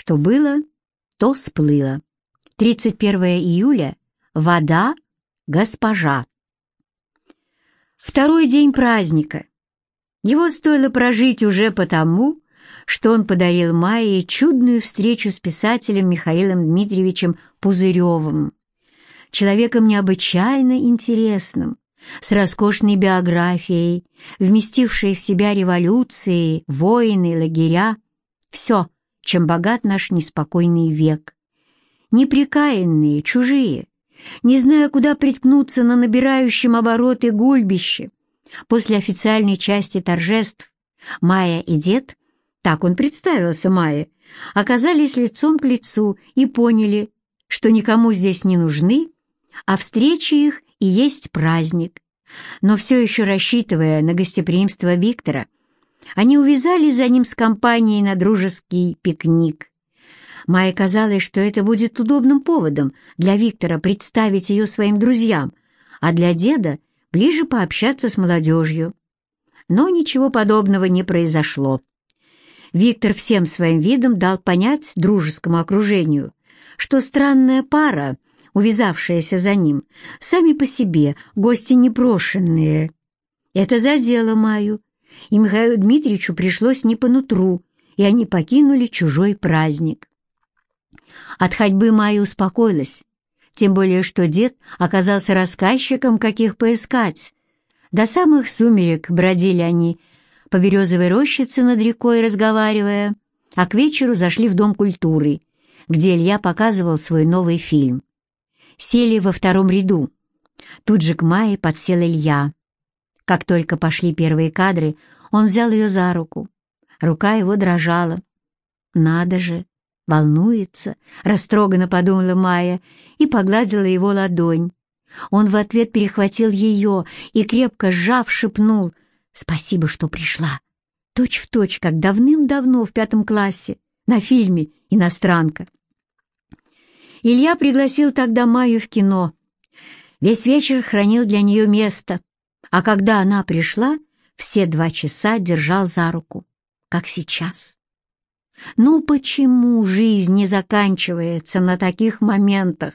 Что было, то всплыло. 31 июля. Вода. Госпожа. Второй день праздника. Его стоило прожить уже потому, что он подарил Майе чудную встречу с писателем Михаилом Дмитриевичем Пузыревым, человеком необычайно интересным, с роскошной биографией, вместившей в себя революции, войны, лагеря, все, чем богат наш неспокойный век. Неприкаянные, чужие, не зная, куда приткнуться на набирающем обороты гульбище. После официальной части торжеств Майя и дед, так он представился Майе, оказались лицом к лицу и поняли, что никому здесь не нужны, а встречи их и есть праздник. Но все еще рассчитывая на гостеприимство Виктора, они увязали за ним с компанией на дружеский пикник. Майе казалось, что это будет удобным поводом для Виктора представить ее своим друзьям, а для деда ближе пообщаться с молодежью. Но ничего подобного не произошло. Виктор всем своим видом дал понять дружескому окружению, что странная пара, увязавшаяся за ним, сами по себе гости непрошенные. Это задело Маю, и Михаилу Дмитриевичу пришлось не по нутру, и они покинули чужой праздник. От ходьбы Майя успокоилась, тем более что дед оказался рассказчиком, каких поискать. До самых сумерек бродили они по березовой рощице над рекой, разговаривая, а к вечеру зашли в Дом культуры, где Илья показывал свой новый фильм. Сели во втором ряду. Тут же к Майе подсел Илья. Как только пошли первые кадры, он взял ее за руку. Рука его дрожала. «Надо же! Волнуется!» — растроганно подумала Майя и погладила его ладонь. Он в ответ перехватил ее и, крепко сжав, шепнул «Спасибо, что пришла!» Точь в точь, как давным-давно в пятом классе, на фильме «Иностранка». Илья пригласил тогда Майю в кино. Весь вечер хранил для нее место, а когда она пришла, все два часа держал за руку, как сейчас. Ну почему жизнь не заканчивается на таких моментах?